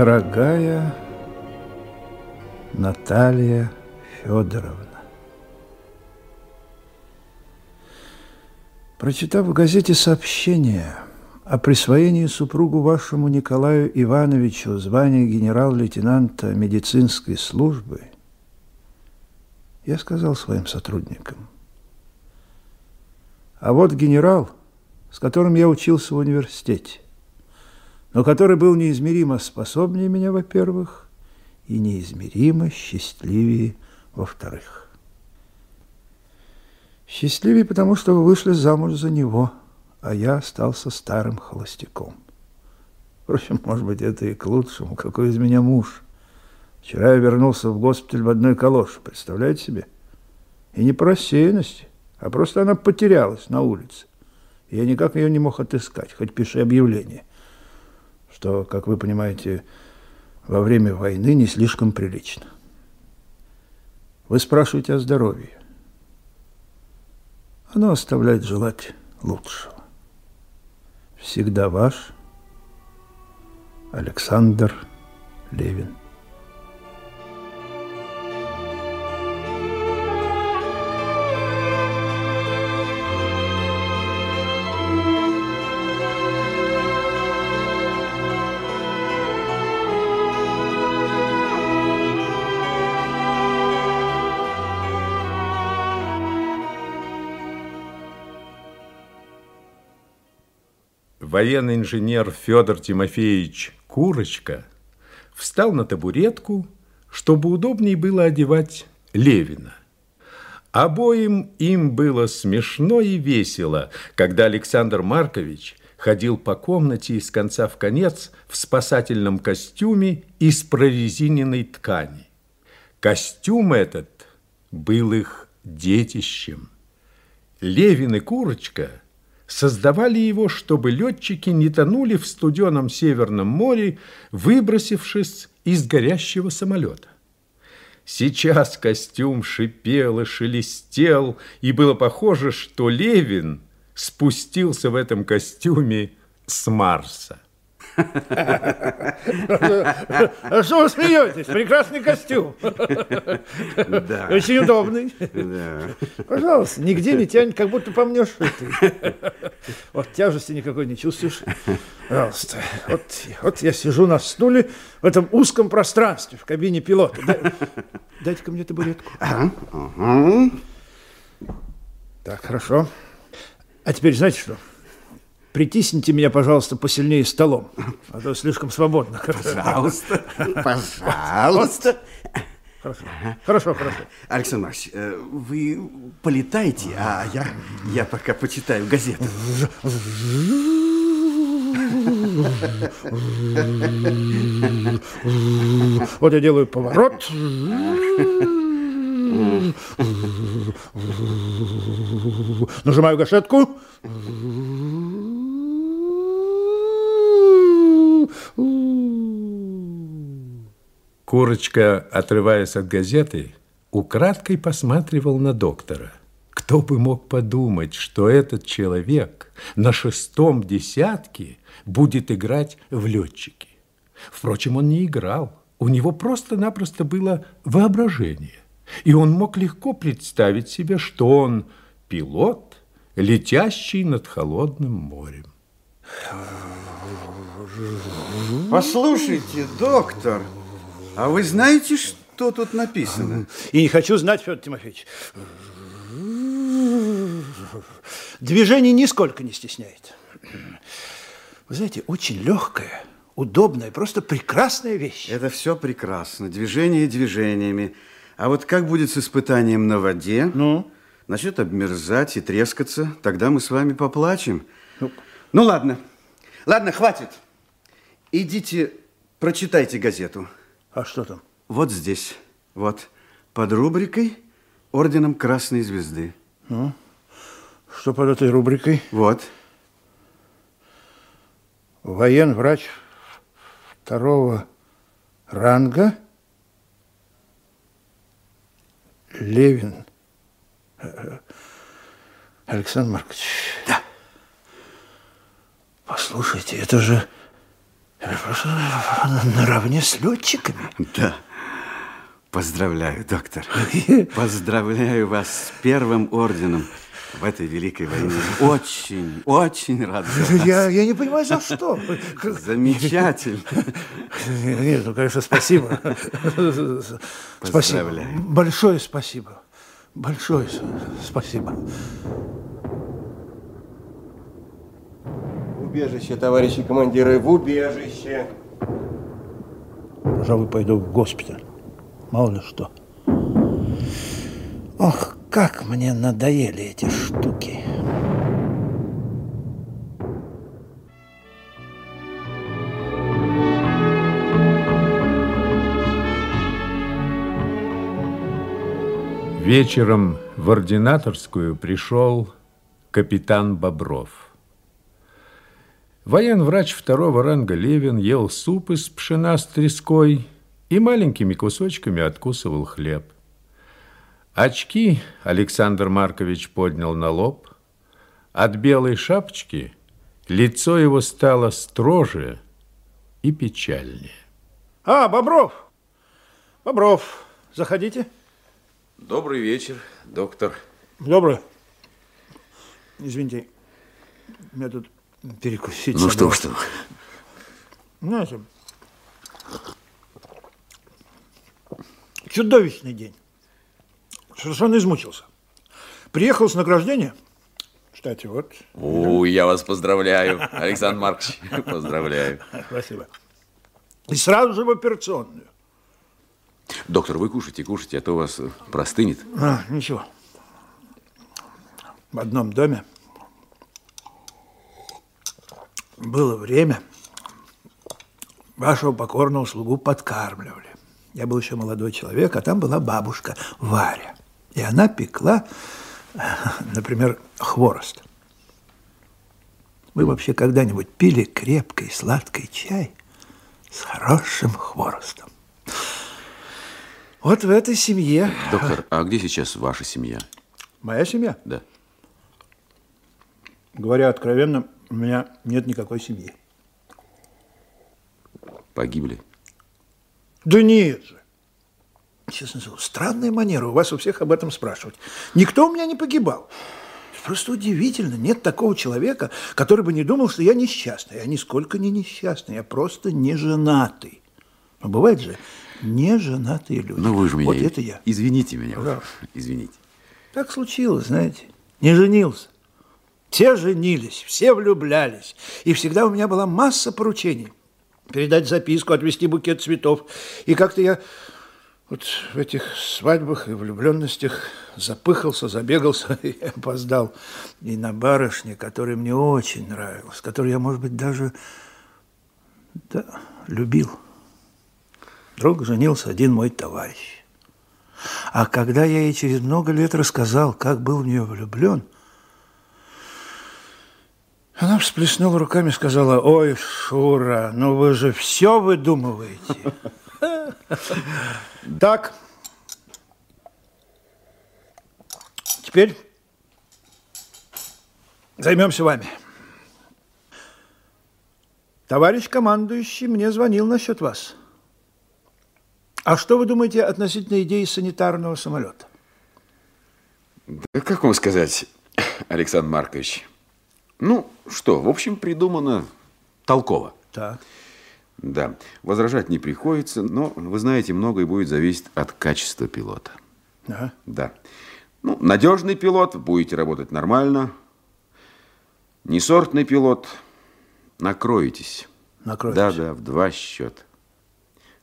дорогая Наталья Федоровна. Прочитав в газете сообщение о присвоении супругу вашему Николаю Ивановичу звания генерал-лейтенанта медицинской службы, я сказал своим сотрудникам, а вот генерал, с которым я учился в университете, но который был неизмеримо способнее меня, во-первых, и неизмеримо счастливее, во-вторых. Счастливее, потому что вы вышли замуж за него, а я остался старым холостяком. Впрочем, может быть, это и к лучшему, какой из меня муж. Вчера я вернулся в госпиталь в одной калоше, представляете себе? И не по рассеянности, а просто она потерялась на улице. Я никак ее не мог отыскать, хоть пиши объявление что, как вы понимаете, во время войны не слишком прилично. Вы спрашиваете о здоровье. Оно оставляет желать лучшего. Всегда ваш Александр Левин. военный инженер Федор Тимофеевич Курочка встал на табуретку, чтобы удобнее было одевать Левина. Обоим им было смешно и весело, когда Александр Маркович ходил по комнате из конца в конец в спасательном костюме из прорезиненной ткани. Костюм этот был их детищем. Левин и Курочка – создавали его, чтобы летчики не тонули в студеном Северном море, выбросившись из горящего самолета. Сейчас костюм шипел и шелестел, и было похоже, что Левин спустился в этом костюме с Марса. А что вы смеетесь? Прекрасный костюм. Очень удобный. Пожалуйста, нигде не тянет, как будто помнешь. Вот тяжести никакой не чувствуешь. Пожалуйста. Вот, вот я сижу на стуле в этом узком пространстве в кабине пилота. Дайте-ка мне табуретку. Так, хорошо. А теперь знаете что? Притисните меня, пожалуйста, посильнее столом, а то слишком свободно. Пожалуйста, пожалуйста. Хорошо. Хорошо. Александр Маркович, э, вы полетайте, а я, я пока почитаю газеты. Вот я делаю поворот. Нажимаю гашетку. Курочка, отрываясь от газеты, украдкой посматривал на доктора. Кто бы мог подумать, что этот человек на шестом десятке будет играть в летчики. Впрочем, он не играл. У него просто-напросто было воображение. И он мог легко представить себе, что он пилот, летящий над холодным морем. Послушайте, доктор, а вы знаете, что тут написано? И не хочу знать, Федор Тимофеевич. Движение нисколько не стесняет. Вы знаете, очень легкое, удобное, просто прекрасная вещь. Это все прекрасно. Движение движениями. А вот как будет с испытанием на воде? Ну? Начнет обмерзать и трескаться. Тогда мы с вами поплачем. Ну, ну ладно. Ладно, хватит. Идите, прочитайте газету. А что там? Вот здесь. Вот. Под рубрикой орденом Красной Звезды. Ну, что под этой рубрикой? Вот. Военврач второго ранга Левин Александр Маркович. Да. Послушайте, это же наравне с летчиками. Да. Поздравляю, доктор. Поздравляю вас с первым орденом в этой великой войне. Очень, очень рад за вас. Я, я не понимаю, за что. Замечательно. Нет, ну, конечно, спасибо. Поздравляю. Спасибо. Большое спасибо. Большое спасибо. убежище, товарищи командиры, в убежище. Пожалуй, пойду в госпиталь. Мало ли что. Ох, как мне надоели эти штуки. Вечером в ординаторскую пришел капитан Бобров. Военврач второго ранга Левин ел суп из пшена с треской и маленькими кусочками откусывал хлеб. Очки Александр Маркович поднял на лоб. От белой шапочки лицо его стало строже и печальнее. А, Бобров! Бобров, заходите. Добрый вечер, доктор. Добрый. Извините, меня тут перекусить. Ну что, что? Знаете, чудовищный день. Совершенно измучился. Приехал с награждения. Кстати, вот. У, я вас поздравляю, Александр Маркович. Поздравляю. Спасибо. И сразу же в операционную. Доктор, вы кушайте, кушайте, а то у вас простынет. А, ничего. В одном доме было время, вашего покорного слугу подкармливали. Я был еще молодой человек, а там была бабушка Варя. И она пекла, например, хворост. Вы вообще когда-нибудь пили крепкий сладкий чай с хорошим хворостом? Вот в этой семье... Доктор, а где сейчас ваша семья? Моя семья? Да. Говоря откровенно, у меня нет никакой семьи. Погибли? Да нет же. Честно говоря, странная манера у вас у всех об этом спрашивать. Никто у меня не погибал. Просто удивительно, нет такого человека, который бы не думал, что я несчастный. Я нисколько не несчастный, я просто не женатый. Но бывает же не женатые люди. Ну вы же меня... Вот это я. Извините меня. Пожалуйста. Извините. Так случилось, знаете. Не женился. Все женились, все влюблялись, и всегда у меня была масса поручений. Передать записку, отвезти букет цветов. И как-то я вот в этих свадьбах и влюбленностях запыхался, забегался и опоздал. И на барышне, которая мне очень нравилась, которую я, может быть, даже да, любил. Вдруг женился один мой товарищ. А когда я ей через много лет рассказал, как был в нее влюблен – всплеснул руками, сказала, ой, Шура, ну вы же все выдумываете. Так, теперь займемся вами. Товарищ командующий мне звонил насчет вас. А что вы думаете относительно идеи санитарного самолета? Да как вам сказать, Александр Маркович, ну, что, в общем, придумано толково. Так. Да, возражать не приходится, но, вы знаете, многое будет зависеть от качества пилота. Да. Да. Ну, надежный пилот, будете работать нормально. Несортный пилот, накроетесь. Накроетесь? Да, да, в два счета.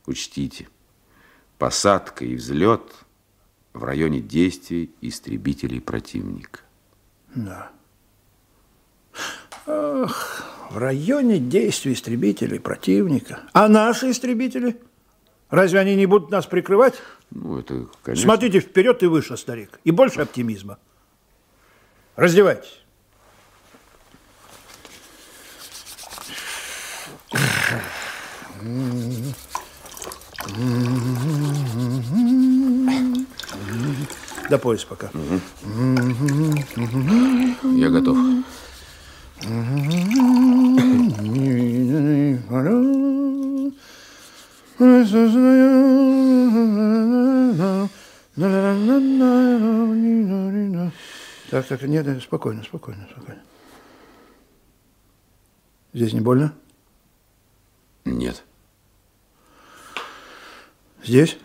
Учтите, посадка и взлет в районе действий истребителей противника. Да в районе действий истребителей противника. А наши истребители? Разве они не будут нас прикрывать? Ну, это, конечно. Смотрите вперед и выше, старик. И больше оптимизма. Раздевайтесь. До пояса пока. Угу. Я готов. Так, так, нет, спокойно, спокойно, спокойно. Здесь не больно? Нет. Здесь?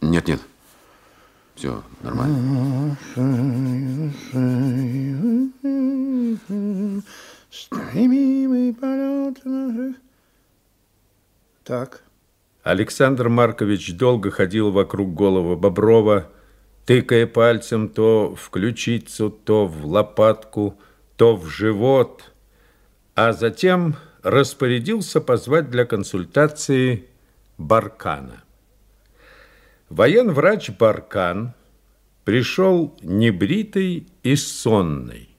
Нет, нет. Все нормально. Стремимый полет наших... Так. Александр Маркович долго ходил вокруг головы Боброва, тыкая пальцем то в ключицу, то в лопатку, то в живот, а затем распорядился позвать для консультации Баркана. Военврач Баркан пришел небритый и сонный.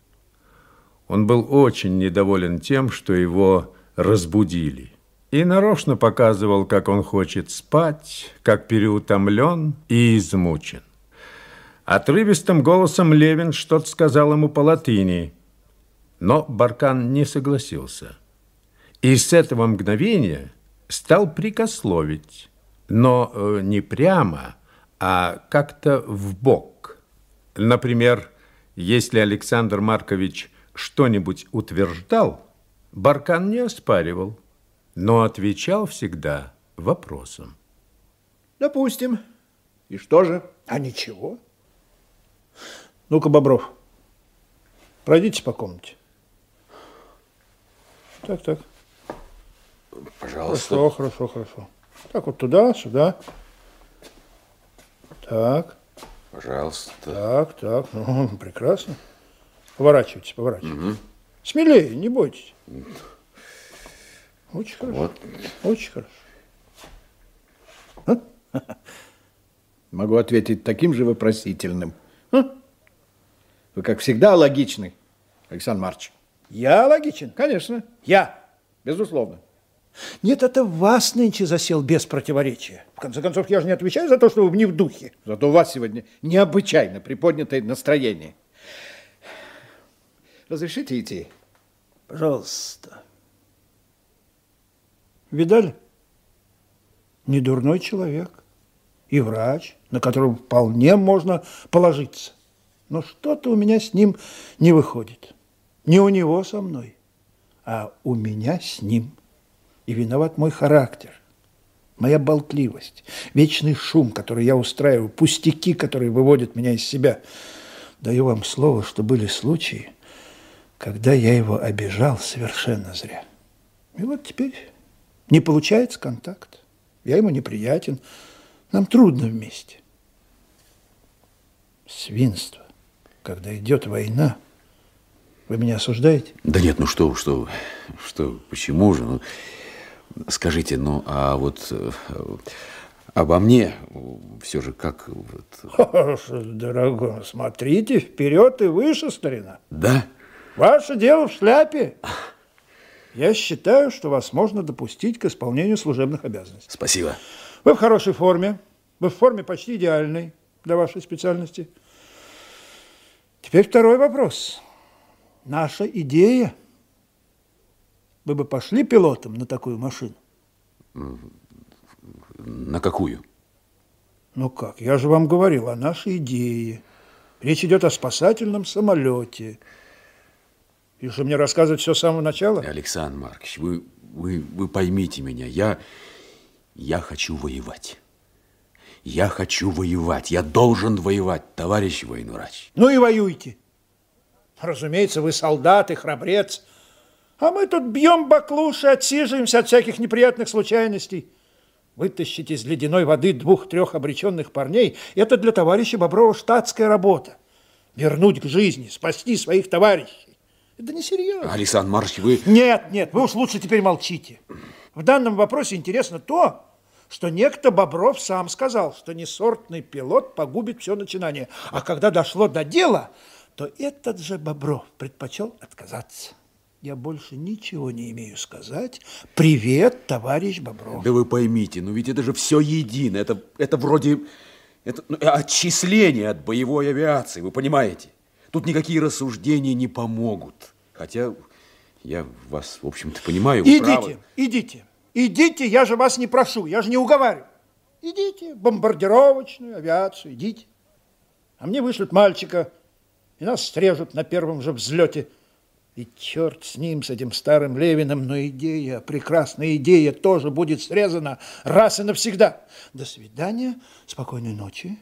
Он был очень недоволен тем, что его разбудили. И нарочно показывал, как он хочет спать, как переутомлен и измучен. Отрывистым голосом Левин что-то сказал ему по латыни, но Баркан не согласился. И с этого мгновения стал прикословить но э, не прямо, а как-то в бок. Например, если Александр Маркович что-нибудь утверждал, Баркан не оспаривал, но отвечал всегда вопросом. Допустим. И что же? А ничего. Ну-ка, Бобров, пройдите по комнате. Так, так. Пожалуйста. Хорошо, хорошо, хорошо. Так, вот туда, сюда. Так. Пожалуйста. Так, так, ну, прекрасно. Поворачивайтесь, поворачивайтесь. Угу. Смелее, не бойтесь. Очень хорошо. Вот. Очень хорошо. А? Могу ответить таким же вопросительным. А? Вы, как всегда, логичны, Александр Марч. Я логичен? Конечно. Я. Безусловно. Нет, это вас нынче засел без противоречия. В конце концов, я же не отвечаю за то, что вы не в духе. Зато у вас сегодня необычайно приподнятое настроение. Разрешите идти? Пожалуйста. Видали? Недурной человек. И врач, на которого вполне можно положиться. Но что-то у меня с ним не выходит. Не у него со мной, а у меня с ним и виноват мой характер, моя болтливость, вечный шум, который я устраиваю, пустяки, которые выводят меня из себя. Даю вам слово, что были случаи, когда я его обижал совершенно зря. И вот теперь не получается контакт. Я ему неприятен. Нам трудно вместе. Свинство. Когда идет война, вы меня осуждаете? Да нет, ну что вы, что вы, что, почему же? Ну, Скажите, ну а вот э, обо мне все же как... Вот... Дорогой, смотрите вперед и выше, старина. Да? Ваше дело в шляпе. Я считаю, что вас можно допустить к исполнению служебных обязанностей. Спасибо. Вы в хорошей форме. Вы в форме почти идеальной для вашей специальности. Теперь второй вопрос. Наша идея – вы бы пошли пилотом на такую машину? На какую? Ну как, я же вам говорил о нашей идее. Речь идет о спасательном самолете. И что мне рассказывать все с самого начала? Александр Маркович, вы, вы, вы поймите меня, я, я хочу воевать. Я хочу воевать, я должен воевать, товарищ военврач. Ну и воюйте. Разумеется, вы солдат и храбрец. А мы тут бьем баклуши, отсиживаемся от всяких неприятных случайностей. Вытащить из ледяной воды двух-трех обреченных парней – это для товарища Боброва штатская работа. Вернуть к жизни, спасти своих товарищей. Это несерьезно. Александр Марш, вы... Нет, нет, вы уж лучше теперь молчите. В данном вопросе интересно то, что некто Бобров сам сказал, что несортный пилот погубит все начинание. А когда дошло до дела, то этот же Бобров предпочел отказаться. Я больше ничего не имею сказать. Привет, товарищ Бобров. Да вы поймите, ну ведь это же все едино. Это, это вроде это, ну, отчисление от боевой авиации, вы понимаете? Тут никакие рассуждения не помогут. Хотя я вас, в общем-то, понимаю. Идите, правы. идите, идите, я же вас не прошу, я же не уговариваю. Идите, бомбардировочную авиацию, идите. А мне вышлют мальчика, и нас стрежут на первом же взлете – и черт с ним, с этим старым Левиным, но идея, прекрасная идея тоже будет срезана раз и навсегда. До свидания, спокойной ночи,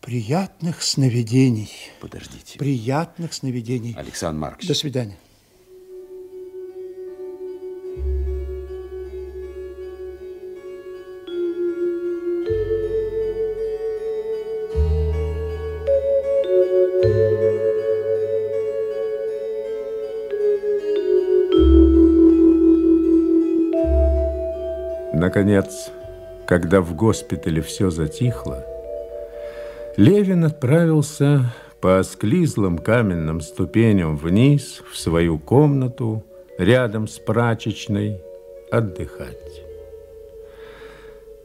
приятных сновидений. Подождите. Приятных сновидений. Александр Маркович. До свидания. Наконец, когда в госпитале все затихло, Левин отправился по осклизлым каменным ступеням вниз в свою комнату рядом с прачечной отдыхать.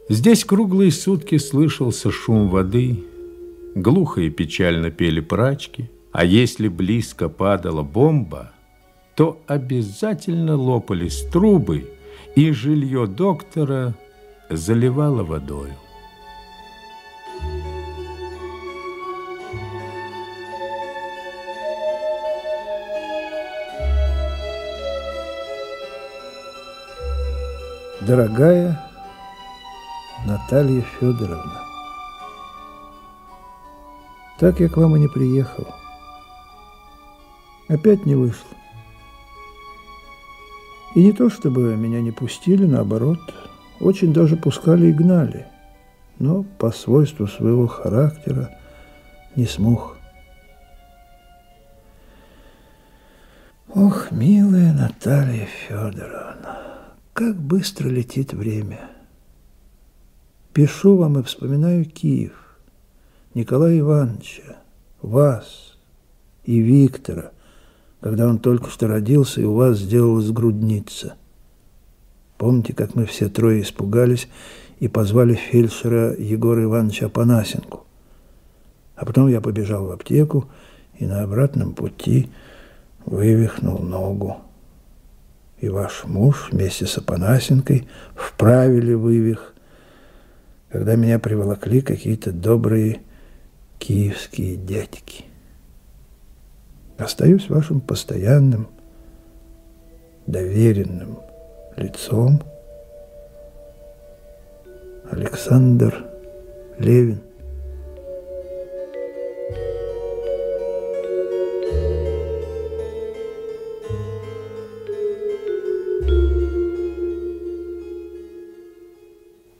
Здесь круглые сутки слышался шум воды, глухо и печально пели прачки, а если близко падала бомба, то обязательно лопались трубы – и жилье доктора заливало водою. Дорогая Наталья Федоровна, так я к вам и не приехал. Опять не вышло. И не то чтобы меня не пустили, наоборот, очень даже пускали и гнали, но по свойству своего характера не смог. Ох, милая Наталья Федоровна, как быстро летит время. Пишу вам и вспоминаю Киев, Николая Ивановича, вас и Виктора, когда он только что родился, и у вас сделалась грудница. Помните, как мы все трое испугались и позвали фельдшера Егора Ивановича Панасенку? А потом я побежал в аптеку и на обратном пути вывихнул ногу. И ваш муж вместе с Апанасенкой вправили вывих, когда меня приволокли какие-то добрые киевские дядьки. Остаюсь вашим постоянным, доверенным лицом. Александр Левин.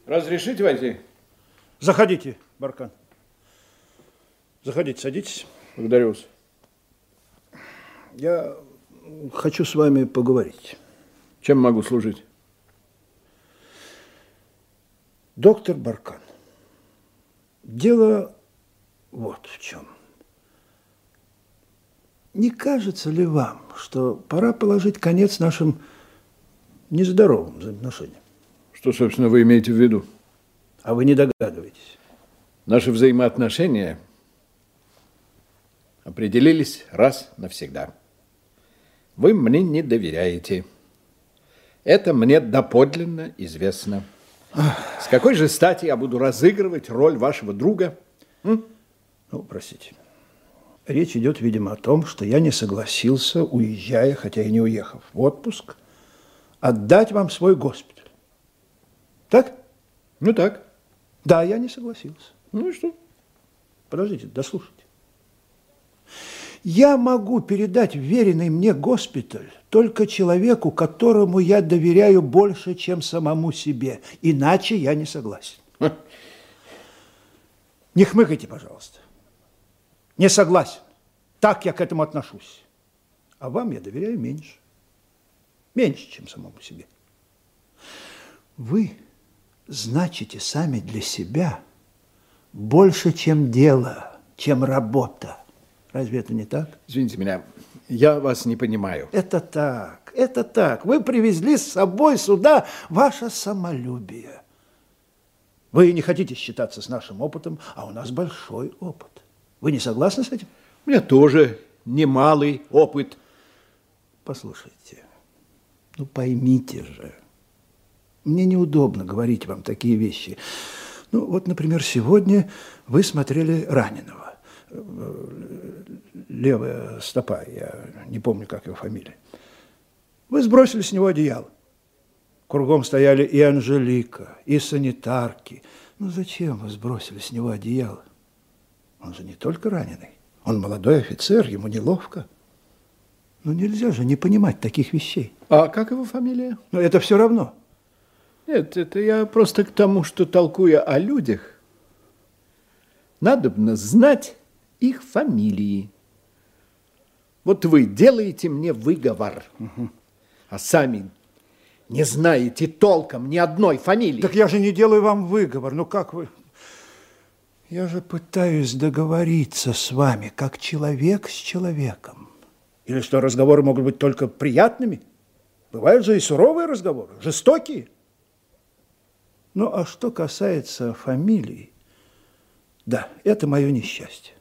Разрешите войти? Заходите, Баркан. Заходите, садитесь. Благодарю вас. Я хочу с вами поговорить. Чем могу служить? Доктор Баркан, дело вот в чем. Не кажется ли вам, что пора положить конец нашим нездоровым взаимоотношениям? Что, собственно, вы имеете в виду? А вы не догадываетесь. Наши взаимоотношения определились раз навсегда. Вы мне не доверяете. Это мне доподлинно известно. С какой же стати я буду разыгрывать роль вашего друга? М? Ну, простите. Речь идет, видимо, о том, что я не согласился, уезжая, хотя и не уехав, в отпуск, отдать вам свой госпиталь. Так? Ну так. Да, я не согласился. Ну и что? Подождите, дослушай. Я могу передать веренный мне госпиталь только человеку, которому я доверяю больше, чем самому себе. Иначе я не согласен. Не хмыкайте, пожалуйста. Не согласен. Так я к этому отношусь. А вам я доверяю меньше. Меньше, чем самому себе. Вы значите сами для себя больше, чем дело, чем работа. Разве это не так? Извините меня, я вас не понимаю. Это так, это так. Вы привезли с собой сюда ваше самолюбие. Вы не хотите считаться с нашим опытом, а у нас большой опыт. Вы не согласны с этим? У меня тоже немалый опыт. Послушайте, ну поймите же, мне неудобно говорить вам такие вещи. Ну вот, например, сегодня вы смотрели раненого левая стопа, я не помню, как его фамилия. Вы сбросили с него одеяло. Кругом стояли и Анжелика, и санитарки. Ну зачем вы сбросили с него одеяло? Он же не только раненый, он молодой офицер, ему неловко. Ну нельзя же не понимать таких вещей. А как его фамилия? Ну это все равно. Нет, это я просто к тому, что толкуя о людях, надобно знать их фамилии. Вот вы делаете мне выговор, а сами не знаете толком ни одной фамилии. Так я же не делаю вам выговор, ну как вы... Я же пытаюсь договориться с вами, как человек с человеком. Или что, разговоры могут быть только приятными? Бывают же и суровые разговоры, жестокие. Ну, а что касается фамилий, да, это мое несчастье.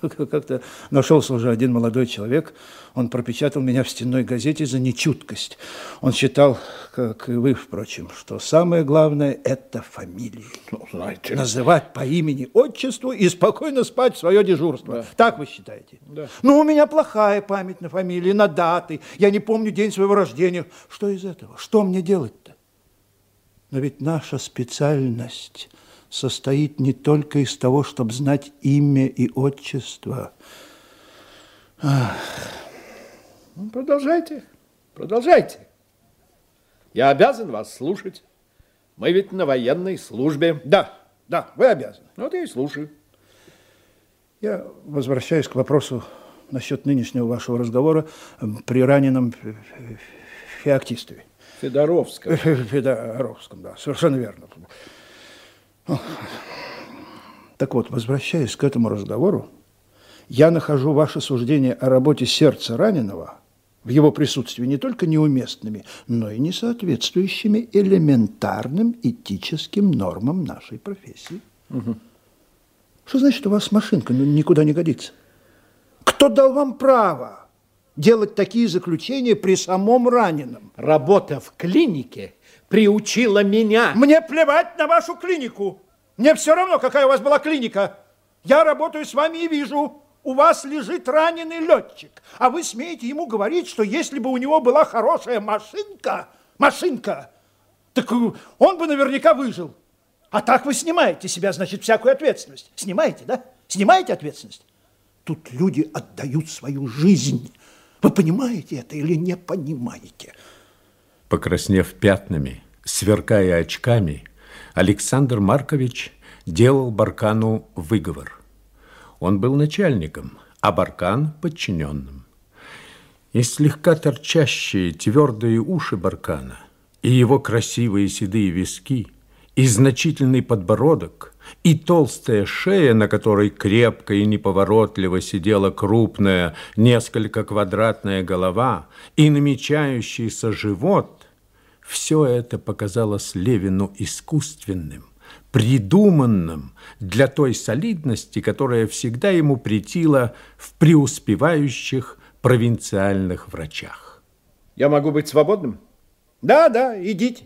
Как-то нашелся уже один молодой человек, он пропечатал меня в стенной газете за нечуткость. Он считал, как и вы, впрочем, что самое главное – это фамилия. Ну, знаете. Называть по имени, отчеству и спокойно спать в свое дежурство. Да. Так вы считаете? Да. Но у меня плохая память на фамилии, на даты. Я не помню день своего рождения. Что из этого? Что мне делать-то? Но ведь наша специальность – состоит не только из того, чтобы знать имя и отчество. Ах. Ну, продолжайте, продолжайте. Я обязан вас слушать. Мы ведь на военной службе. Да, да, вы обязаны. Ну, вот я и слушаю. Я возвращаюсь к вопросу насчет нынешнего вашего разговора э, при раненом феоктистове. Федоровском. Федоровском, да, совершенно верно. Ну, так вот, возвращаясь к этому разговору, я нахожу ваше суждение о работе сердца раненого в его присутствии не только неуместными, но и несоответствующими элементарным этическим нормам нашей профессии. Угу. Что значит, у вас машинка ну, никуда не годится? Кто дал вам право делать такие заключения при самом раненом? Работа в клинике – приучила меня. Мне плевать на вашу клинику. Мне все равно, какая у вас была клиника. Я работаю с вами и вижу, у вас лежит раненый летчик, а вы смеете ему говорить, что если бы у него была хорошая машинка, машинка, так он бы наверняка выжил. А так вы снимаете себя, значит, всякую ответственность. Снимаете, да? Снимаете ответственность? Тут люди отдают свою жизнь. Вы понимаете это или не понимаете? Покраснев пятнами, сверкая очками, Александр Маркович делал Баркану выговор. Он был начальником, а Баркан – подчиненным. И слегка торчащие твердые уши Баркана, и его красивые седые виски, и значительный подбородок, и толстая шея, на которой крепко и неповоротливо сидела крупная, несколько квадратная голова, и намечающийся живот – все это показалось Левину искусственным, придуманным для той солидности, которая всегда ему претила в преуспевающих провинциальных врачах. Я могу быть свободным? Да, да, идите.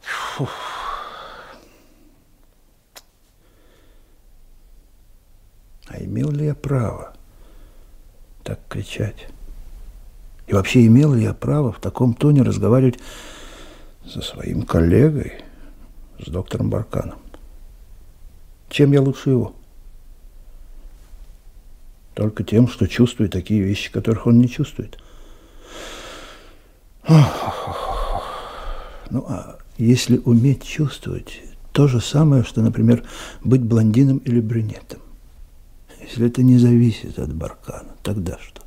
Фух. А имел ли я право? так кричать? И вообще имел ли я право в таком тоне разговаривать со своим коллегой, с доктором Барканом? Чем я лучше его? Только тем, что чувствует такие вещи, которых он не чувствует. Ну, а если уметь чувствовать, то же самое, что, например, быть блондином или брюнетом. Если это не зависит от Баркана, тогда что?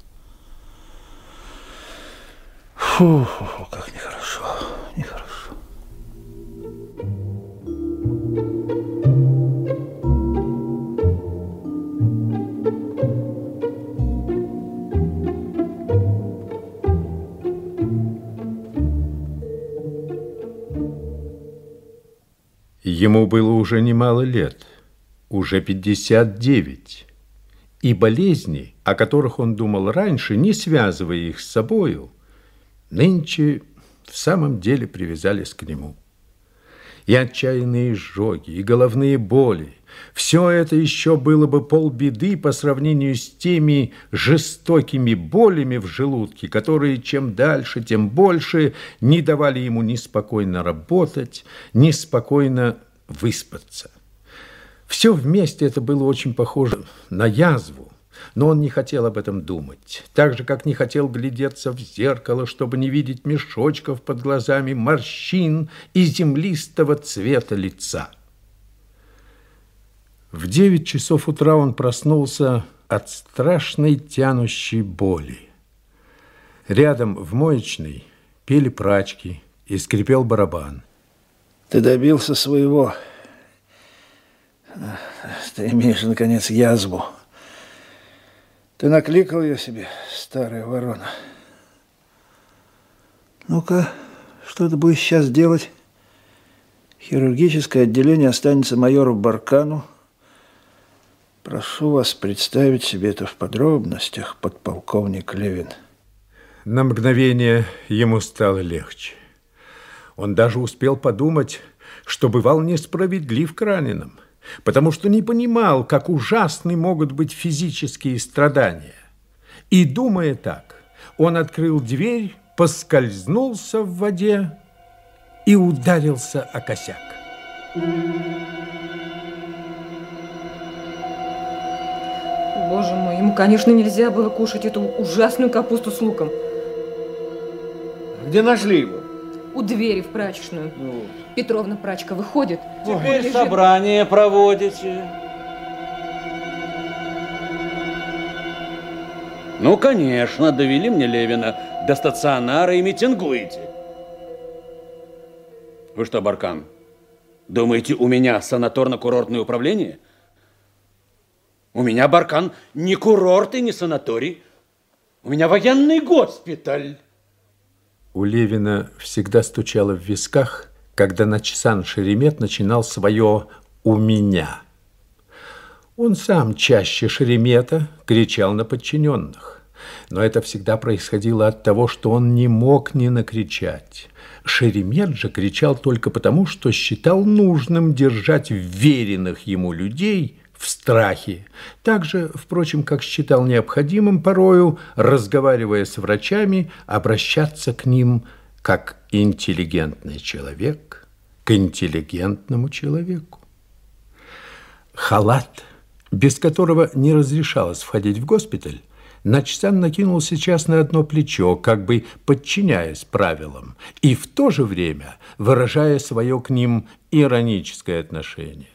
Фу, фу, фу как нехорошо, нехорошо. Ему было уже немало лет, уже 59 и болезни, о которых он думал раньше, не связывая их с собою, нынче в самом деле привязались к нему. И отчаянные изжоги, и головные боли – все это еще было бы полбеды по сравнению с теми жестокими болями в желудке, которые чем дальше, тем больше не давали ему ни спокойно работать, ни спокойно выспаться. Все вместе это было очень похоже на язву, но он не хотел об этом думать, так же, как не хотел глядеться в зеркало, чтобы не видеть мешочков под глазами, морщин и землистого цвета лица. В девять часов утра он проснулся от страшной тянущей боли. Рядом в моечной пели прачки и скрипел барабан. «Ты добился своего!» ты имеешь, наконец, язву. Ты накликал ее себе, старая ворона. Ну-ка, что ты будешь сейчас делать? Хирургическое отделение останется майору Баркану. Прошу вас представить себе это в подробностях, подполковник Левин. На мгновение ему стало легче. Он даже успел подумать, что бывал несправедлив к раненым – потому что не понимал, как ужасны могут быть физические страдания. И, думая так, он открыл дверь, поскользнулся в воде и ударился о косяк. Боже мой, ему, конечно, нельзя было кушать эту ужасную капусту с луком. Где нашли его? у двери в прачечную. Ну. Петровна прачка выходит. Теперь типа, лежит... собрание проводите. Ну, конечно, довели мне Левина до стационара и митингуете. Вы что, Баркан, думаете, у меня санаторно-курортное управление? У меня, Баркан, ни курорт и не санаторий. У меня военный госпиталь у Левина всегда стучало в висках, когда Начсан Шеремет начинал свое «у меня». Он сам чаще Шеремета кричал на подчиненных. Но это всегда происходило от того, что он не мог не накричать. Шеремет же кричал только потому, что считал нужным держать веренных ему людей в страхе. Также, впрочем, как считал необходимым порою, разговаривая с врачами, обращаться к ним как интеллигентный человек к интеллигентному человеку. Халат, без которого не разрешалось входить в госпиталь, Начсан накинул сейчас на одно плечо, как бы подчиняясь правилам, и в то же время выражая свое к ним ироническое отношение.